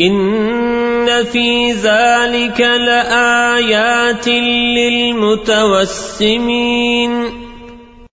إن في ذلك لآيات للمتوسمين